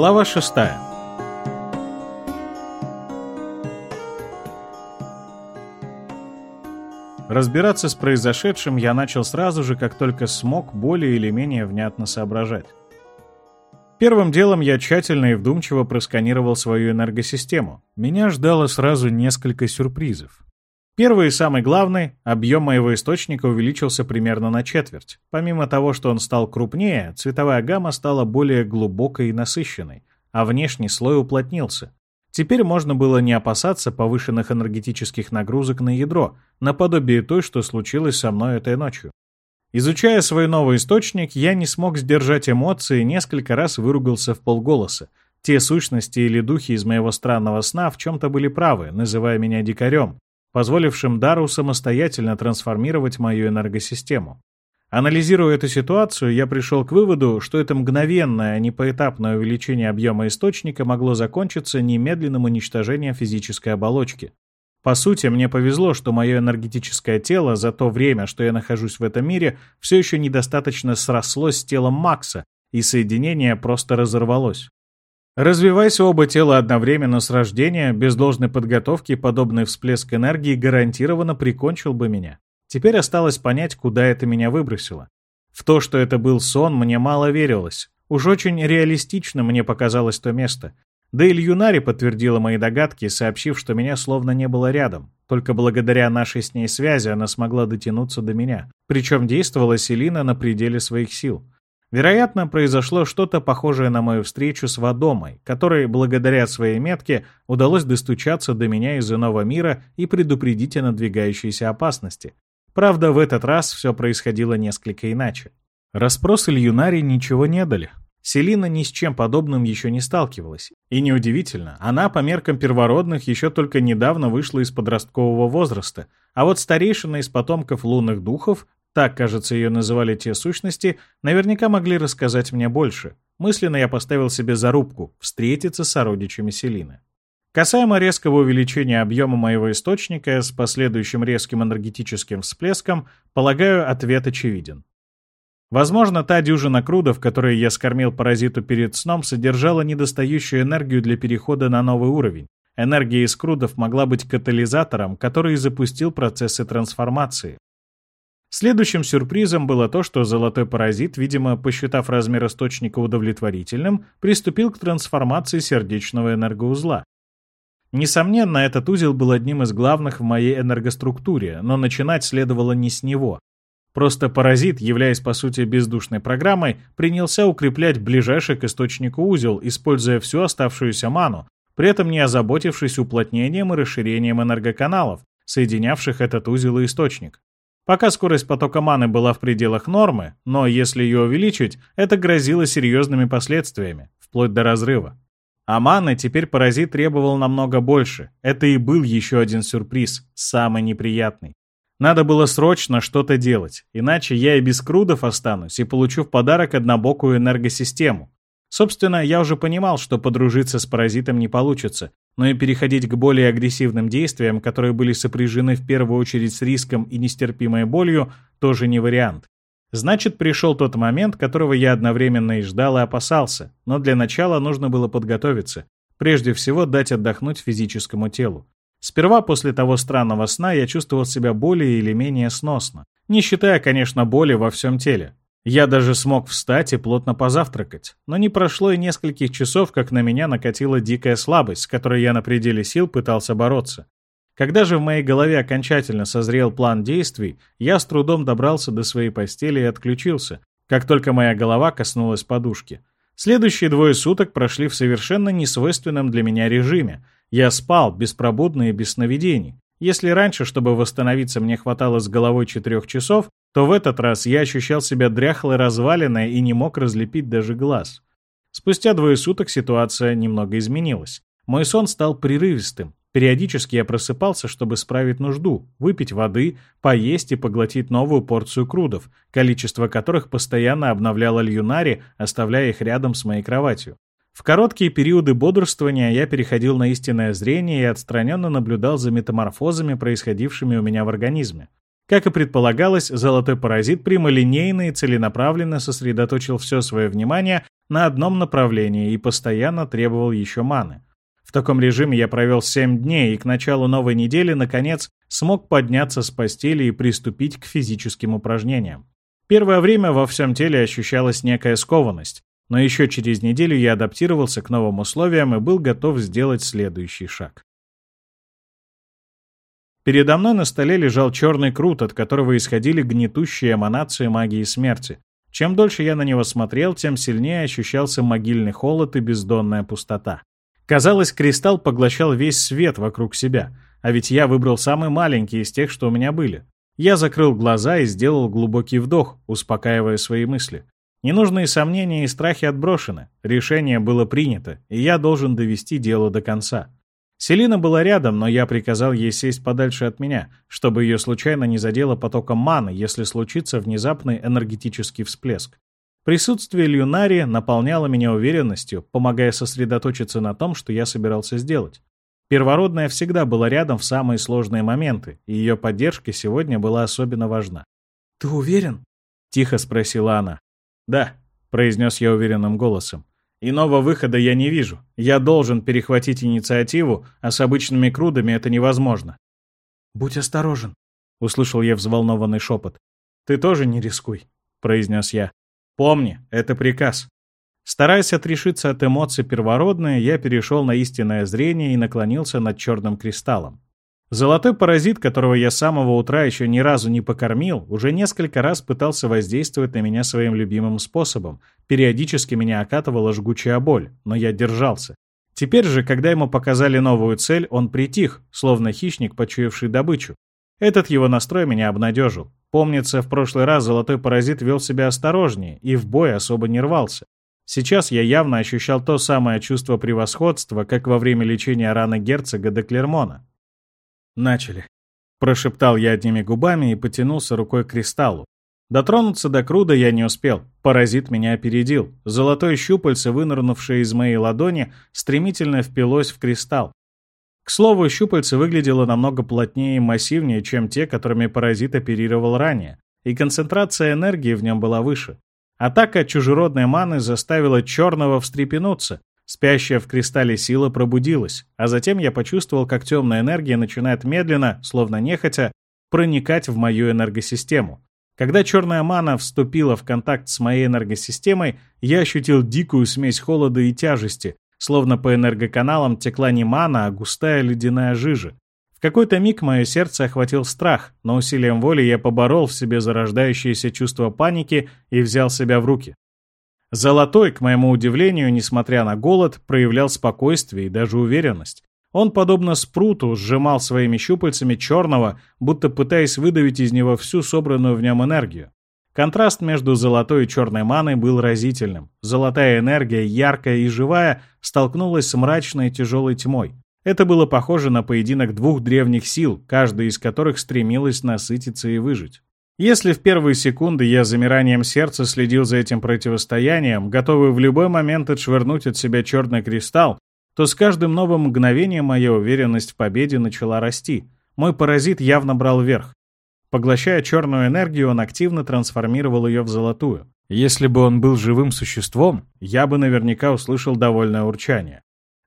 Глава 6. Разбираться с произошедшим я начал сразу же, как только смог более или менее внятно соображать. Первым делом я тщательно и вдумчиво просканировал свою энергосистему. Меня ждало сразу несколько сюрпризов. Первый и самый главный — объем моего источника увеличился примерно на четверть. Помимо того, что он стал крупнее, цветовая гамма стала более глубокой и насыщенной, а внешний слой уплотнился. Теперь можно было не опасаться повышенных энергетических нагрузок на ядро, наподобие той, что случилось со мной этой ночью. Изучая свой новый источник, я не смог сдержать эмоции и несколько раз выругался в полголоса. Те сущности или духи из моего странного сна в чем-то были правы, называя меня дикарем, позволившим Дару самостоятельно трансформировать мою энергосистему. Анализируя эту ситуацию, я пришел к выводу, что это мгновенное, а не поэтапное увеличение объема источника могло закончиться немедленным уничтожением физической оболочки. По сути, мне повезло, что мое энергетическое тело за то время, что я нахожусь в этом мире, все еще недостаточно срослось с телом Макса, и соединение просто разорвалось. Развивайся оба тела одновременно с рождения, без должной подготовки подобный всплеск энергии гарантированно прикончил бы меня. Теперь осталось понять, куда это меня выбросило. В то, что это был сон, мне мало верилось. Уж очень реалистично мне показалось то место. Да и Льюнари подтвердила мои догадки, сообщив, что меня словно не было рядом. Только благодаря нашей с ней связи она смогла дотянуться до меня. Причем действовала Селина на пределе своих сил. Вероятно, произошло что-то похожее на мою встречу с Вадомой, которой, благодаря своей метке, удалось достучаться до меня из иного мира и предупредить о надвигающейся опасности. Правда, в этот раз все происходило несколько иначе. Распросы Льюнари ничего не дали. Селина ни с чем подобным еще не сталкивалась. И неудивительно, она по меркам первородных еще только недавно вышла из подросткового возраста, а вот старейшина из потомков лунных духов так, кажется, ее называли те сущности, наверняка могли рассказать мне больше. Мысленно я поставил себе зарубку — встретиться с сородичами Селины. Касаемо резкого увеличения объема моего источника с последующим резким энергетическим всплеском, полагаю, ответ очевиден. Возможно, та дюжина крудов, которые я скормил паразиту перед сном, содержала недостающую энергию для перехода на новый уровень. Энергия из крудов могла быть катализатором, который запустил процессы трансформации. Следующим сюрпризом было то, что золотой паразит, видимо, посчитав размер источника удовлетворительным, приступил к трансформации сердечного энергоузла. Несомненно, этот узел был одним из главных в моей энергоструктуре, но начинать следовало не с него. Просто паразит, являясь по сути бездушной программой, принялся укреплять ближайший к источнику узел, используя всю оставшуюся ману, при этом не озаботившись уплотнением и расширением энергоканалов, соединявших этот узел и источник. Пока скорость потока маны была в пределах нормы, но если ее увеличить, это грозило серьезными последствиями, вплоть до разрыва. А маны теперь паразит требовал намного больше. Это и был еще один сюрприз, самый неприятный. Надо было срочно что-то делать, иначе я и без крудов останусь и получу в подарок однобокую энергосистему. Собственно, я уже понимал, что подружиться с паразитом не получится, но и переходить к более агрессивным действиям, которые были сопряжены в первую очередь с риском и нестерпимой болью, тоже не вариант. Значит, пришел тот момент, которого я одновременно и ждал, и опасался, но для начала нужно было подготовиться. Прежде всего, дать отдохнуть физическому телу. Сперва после того странного сна я чувствовал себя более или менее сносно, не считая, конечно, боли во всем теле. Я даже смог встать и плотно позавтракать, но не прошло и нескольких часов, как на меня накатила дикая слабость, с которой я на пределе сил пытался бороться. Когда же в моей голове окончательно созрел план действий, я с трудом добрался до своей постели и отключился, как только моя голова коснулась подушки. Следующие двое суток прошли в совершенно несвойственном для меня режиме. Я спал, беспробудно и без сновидений. Если раньше, чтобы восстановиться, мне хватало с головой четырех часов, то в этот раз я ощущал себя дряхлой развалиной и не мог разлепить даже глаз. Спустя двое суток ситуация немного изменилась. Мой сон стал прерывистым. Периодически я просыпался, чтобы справить нужду, выпить воды, поесть и поглотить новую порцию крудов, количество которых постоянно обновляла Льюнари, оставляя их рядом с моей кроватью. В короткие периоды бодрствования я переходил на истинное зрение и отстраненно наблюдал за метаморфозами, происходившими у меня в организме. Как и предполагалось, золотой паразит прямолинейно и целенаправленно сосредоточил все свое внимание на одном направлении и постоянно требовал еще маны. В таком режиме я провел 7 дней и к началу новой недели, наконец, смог подняться с постели и приступить к физическим упражнениям. Первое время во всем теле ощущалась некая скованность, но еще через неделю я адаптировался к новым условиям и был готов сделать следующий шаг. Передо мной на столе лежал черный крут, от которого исходили гнетущие эманации магии смерти. Чем дольше я на него смотрел, тем сильнее ощущался могильный холод и бездонная пустота. Казалось, кристалл поглощал весь свет вокруг себя, а ведь я выбрал самый маленький из тех, что у меня были. Я закрыл глаза и сделал глубокий вдох, успокаивая свои мысли. Ненужные сомнения и страхи отброшены, решение было принято, и я должен довести дело до конца. Селина была рядом, но я приказал ей сесть подальше от меня, чтобы ее случайно не задело потоком маны, если случится внезапный энергетический всплеск. Присутствие Люнари наполняло меня уверенностью, помогая сосредоточиться на том, что я собирался сделать. Первородная всегда была рядом в самые сложные моменты, и ее поддержка сегодня была особенно важна. «Ты уверен?» — тихо спросила она. «Да», — произнес я уверенным голосом. «Иного выхода я не вижу. Я должен перехватить инициативу, а с обычными крудами это невозможно». «Будь осторожен», — услышал я взволнованный шепот. «Ты тоже не рискуй», — произнес я. Помни, это приказ. Стараясь отрешиться от эмоций первородные, я перешел на истинное зрение и наклонился над черным кристаллом. Золотой паразит, которого я с самого утра еще ни разу не покормил, уже несколько раз пытался воздействовать на меня своим любимым способом. Периодически меня окатывала жгучая боль, но я держался. Теперь же, когда ему показали новую цель, он притих, словно хищник, почуявший добычу. Этот его настрой меня обнадежил. Помнится, в прошлый раз золотой паразит вел себя осторожнее и в бой особо не рвался. Сейчас я явно ощущал то самое чувство превосходства, как во время лечения раны герцога де Клермона. «Начали», — прошептал я одними губами и потянулся рукой к кристаллу. Дотронуться до круда я не успел. Паразит меня опередил. Золотое щупальце, вынырнувшее из моей ладони, стремительно впилось в кристалл. К слову, щупальце выглядело намного плотнее и массивнее, чем те, которыми паразит оперировал ранее, и концентрация энергии в нем была выше. Атака чужеродной маны заставила черного встрепенуться. Спящая в кристалле сила пробудилась, а затем я почувствовал, как темная энергия начинает медленно, словно нехотя, проникать в мою энергосистему. Когда черная мана вступила в контакт с моей энергосистемой, я ощутил дикую смесь холода и тяжести, Словно по энергоканалам текла не мана, а густая ледяная жижа. В какой-то миг мое сердце охватил страх, но усилием воли я поборол в себе зарождающееся чувство паники и взял себя в руки. Золотой, к моему удивлению, несмотря на голод, проявлял спокойствие и даже уверенность. Он, подобно спруту, сжимал своими щупальцами черного, будто пытаясь выдавить из него всю собранную в нем энергию. Контраст между золотой и черной маной был разительным. Золотая энергия, яркая и живая, столкнулась с мрачной и тяжелой тьмой. Это было похоже на поединок двух древних сил, каждая из которых стремилась насытиться и выжить. Если в первые секунды я замиранием сердца следил за этим противостоянием, готовый в любой момент отшвырнуть от себя черный кристалл, то с каждым новым мгновением моя уверенность в победе начала расти. Мой паразит явно брал верх. Поглощая черную энергию, он активно трансформировал ее в золотую. Если бы он был живым существом, я бы наверняка услышал довольное урчание.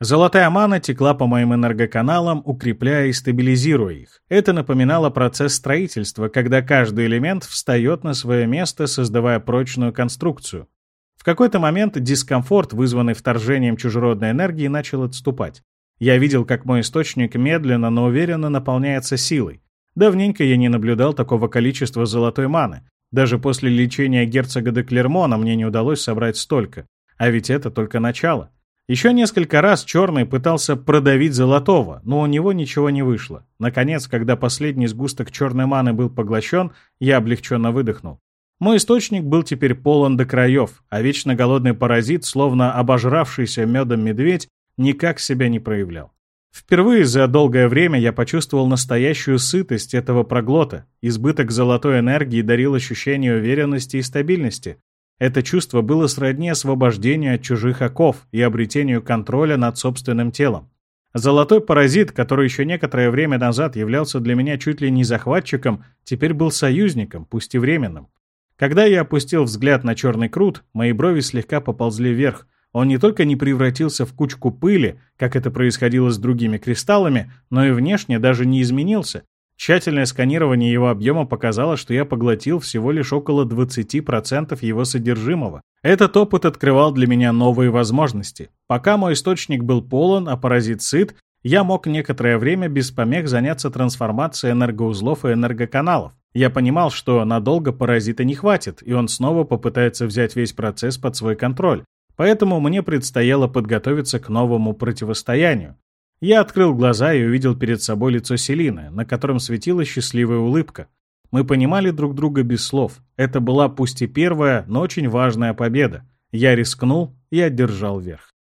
Золотая мана текла по моим энергоканалам, укрепляя и стабилизируя их. Это напоминало процесс строительства, когда каждый элемент встает на свое место, создавая прочную конструкцию. В какой-то момент дискомфорт, вызванный вторжением чужеродной энергии, начал отступать. Я видел, как мой источник медленно, но уверенно наполняется силой. Давненько я не наблюдал такого количества золотой маны. Даже после лечения герцога де Клермона мне не удалось собрать столько. А ведь это только начало. Еще несколько раз Черный пытался продавить Золотого, но у него ничего не вышло. Наконец, когда последний сгусток черной маны был поглощен, я облегченно выдохнул. Мой источник был теперь полон до краев, а вечно голодный паразит, словно обожравшийся медом медведь, никак себя не проявлял. Впервые за долгое время я почувствовал настоящую сытость этого проглота. Избыток золотой энергии дарил ощущение уверенности и стабильности. Это чувство было сродни освобождению от чужих оков и обретению контроля над собственным телом. Золотой паразит, который еще некоторое время назад являлся для меня чуть ли не захватчиком, теперь был союзником, пусть и временным. Когда я опустил взгляд на черный крут, мои брови слегка поползли вверх. Он не только не превратился в кучку пыли, как это происходило с другими кристаллами, но и внешне даже не изменился. Тщательное сканирование его объема показало, что я поглотил всего лишь около 20% его содержимого. Этот опыт открывал для меня новые возможности. Пока мой источник был полон, а паразит сыт, я мог некоторое время без помех заняться трансформацией энергоузлов и энергоканалов. Я понимал, что надолго паразита не хватит, и он снова попытается взять весь процесс под свой контроль. Поэтому мне предстояло подготовиться к новому противостоянию. Я открыл глаза и увидел перед собой лицо Селины, на котором светила счастливая улыбка. Мы понимали друг друга без слов. Это была пусть и первая, но очень важная победа. Я рискнул и одержал верх.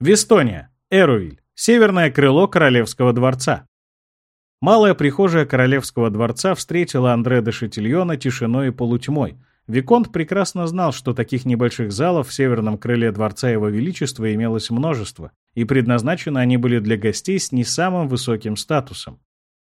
Вестония, Эруиль, северное крыло Королевского дворца. Малая прихожая Королевского дворца встретила Андре де Шатильона тишиной и полутьмой — Виконт прекрасно знал, что таких небольших залов в северном крыле Дворца Его Величества имелось множество, и предназначены они были для гостей с не самым высоким статусом.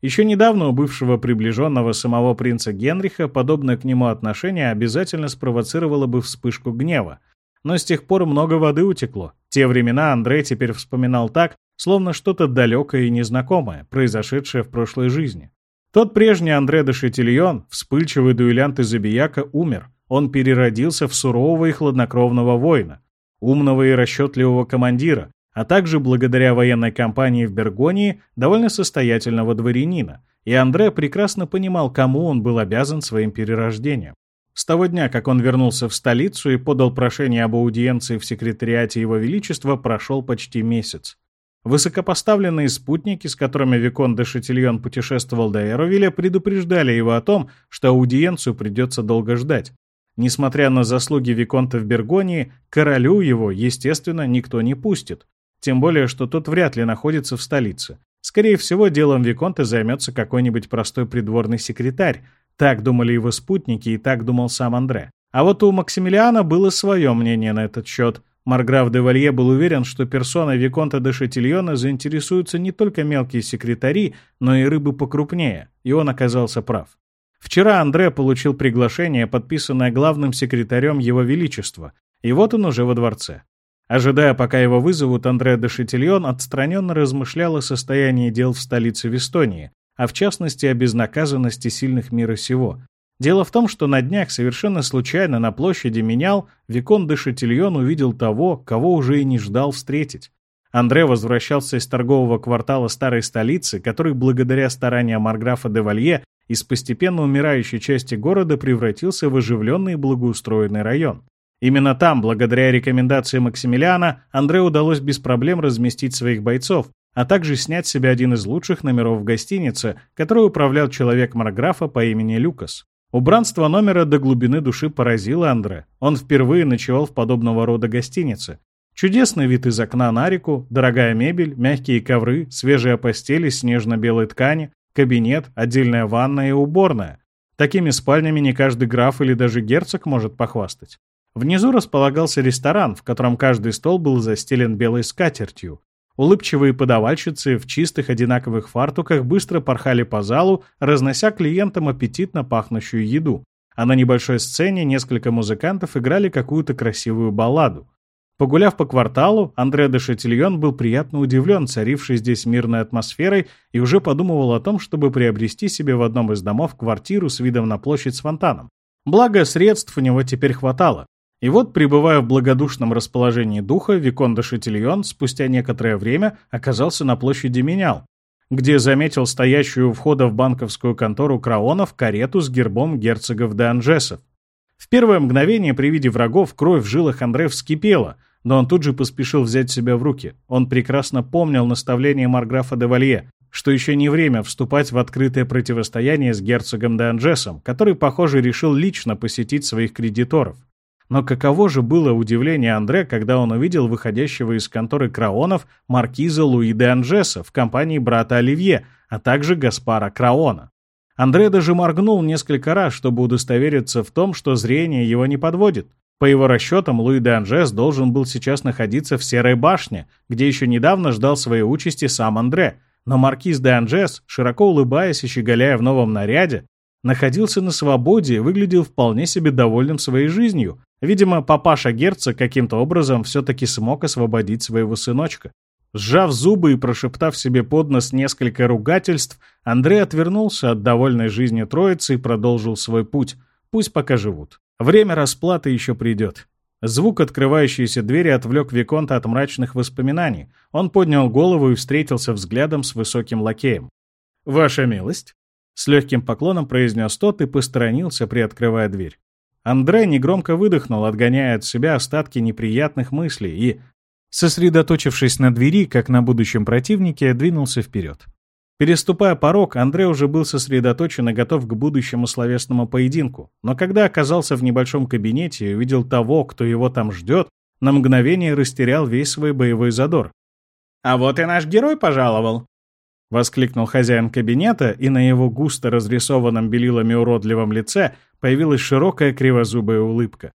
Еще недавно у бывшего приближенного самого принца Генриха подобное к нему отношение обязательно спровоцировало бы вспышку гнева. Но с тех пор много воды утекло. Те времена Андрей теперь вспоминал так, словно что-то далекое и незнакомое, произошедшее в прошлой жизни. Тот прежний Андре де Шетильон, вспыльчивый дуэлянт из Забияка, умер. Он переродился в сурового и хладнокровного воина, умного и расчетливого командира, а также, благодаря военной кампании в Бергонии, довольно состоятельного дворянина. И Андре прекрасно понимал, кому он был обязан своим перерождением. С того дня, как он вернулся в столицу и подал прошение об аудиенции в секретариате Его Величества, прошел почти месяц. Высокопоставленные спутники, с которыми Викон де Шатильон путешествовал до Эровиля, предупреждали его о том, что аудиенцию придется долго ждать. Несмотря на заслуги Виконта в Бергонии, королю его, естественно, никто не пустит. Тем более, что тот вряд ли находится в столице. Скорее всего, делом Виконта займется какой-нибудь простой придворный секретарь. Так думали его спутники и так думал сам Андре. А вот у Максимилиана было свое мнение на этот счет – Марграф де Валье был уверен, что персоной Виконта де Шатильона заинтересуются не только мелкие секретари, но и рыбы покрупнее, и он оказался прав. Вчера Андре получил приглашение, подписанное главным секретарем Его Величества, и вот он уже во дворце. Ожидая, пока его вызовут, Андре де Шатильон отстраненно размышлял о состоянии дел в столице Вестонии, а в частности о безнаказанности сильных мира сего, Дело в том, что на днях совершенно случайно на площади менял Викон де Шатильон увидел того, кого уже и не ждал встретить. Андре возвращался из торгового квартала старой столицы, который благодаря стараниям Марграфа де Валье из постепенно умирающей части города превратился в оживленный и благоустроенный район. Именно там, благодаря рекомендации Максимилиана, Андре удалось без проблем разместить своих бойцов, а также снять себе один из лучших номеров в гостинице, которой управлял человек Марграфа по имени Люкас. Убранство номера до глубины души поразило Андре. Он впервые ночевал в подобного рода гостинице. Чудесный вид из окна на реку, дорогая мебель, мягкие ковры, свежая постель из снежно-белой ткани, кабинет, отдельная ванная и уборная. Такими спальнями не каждый граф или даже герцог может похвастать. Внизу располагался ресторан, в котором каждый стол был застелен белой скатертью. Улыбчивые подавальщицы в чистых одинаковых фартуках быстро порхали по залу, разнося клиентам аппетитно пахнущую еду. А на небольшой сцене несколько музыкантов играли какую-то красивую балладу. Погуляв по кварталу, Андре де Шатильон был приятно удивлен царившей здесь мирной атмосферой и уже подумывал о том, чтобы приобрести себе в одном из домов квартиру с видом на площадь с фонтаном. Благо, средств у него теперь хватало. И вот, пребывая в благодушном расположении духа, Викон де Шатильон спустя некоторое время оказался на площади Менял, где заметил стоящую у входа в банковскую контору Краонов карету с гербом герцогов де Анжесов. В первое мгновение при виде врагов кровь в жилах Андре вскипела, но он тут же поспешил взять себя в руки. Он прекрасно помнил наставление Марграфа де Валье, что еще не время вступать в открытое противостояние с герцогом де Анжесом, который, похоже, решил лично посетить своих кредиторов. Но каково же было удивление Андре, когда он увидел выходящего из конторы Краонов маркиза Луи де Анжеса в компании брата Оливье, а также Гаспара Краона. Андре даже моргнул несколько раз, чтобы удостовериться в том, что зрение его не подводит. По его расчетам, Луи де Анжес должен был сейчас находиться в Серой башне, где еще недавно ждал своей участи сам Андре. Но маркиз де Анжес, широко улыбаясь и щеголяя в новом наряде, находился на свободе и выглядел вполне себе довольным своей жизнью. Видимо, папаша Герца каким-то образом все-таки смог освободить своего сыночка. Сжав зубы и прошептав себе под нос несколько ругательств, Андрей отвернулся от довольной жизни троицы и продолжил свой путь. Пусть пока живут. Время расплаты еще придет. Звук открывающейся двери отвлек Виконта от мрачных воспоминаний. Он поднял голову и встретился взглядом с высоким лакеем. «Ваша милость?» С легким поклоном произнес тот и посторонился, приоткрывая дверь. Андрей негромко выдохнул, отгоняя от себя остатки неприятных мыслей и, сосредоточившись на двери, как на будущем противнике, двинулся вперед. Переступая порог, Андрей уже был сосредоточен и готов к будущему словесному поединку, но когда оказался в небольшом кабинете и увидел того, кто его там ждет, на мгновение растерял весь свой боевой задор. «А вот и наш герой пожаловал!» — воскликнул хозяин кабинета, и на его густо разрисованном белилами уродливом лице появилась широкая кривозубая улыбка.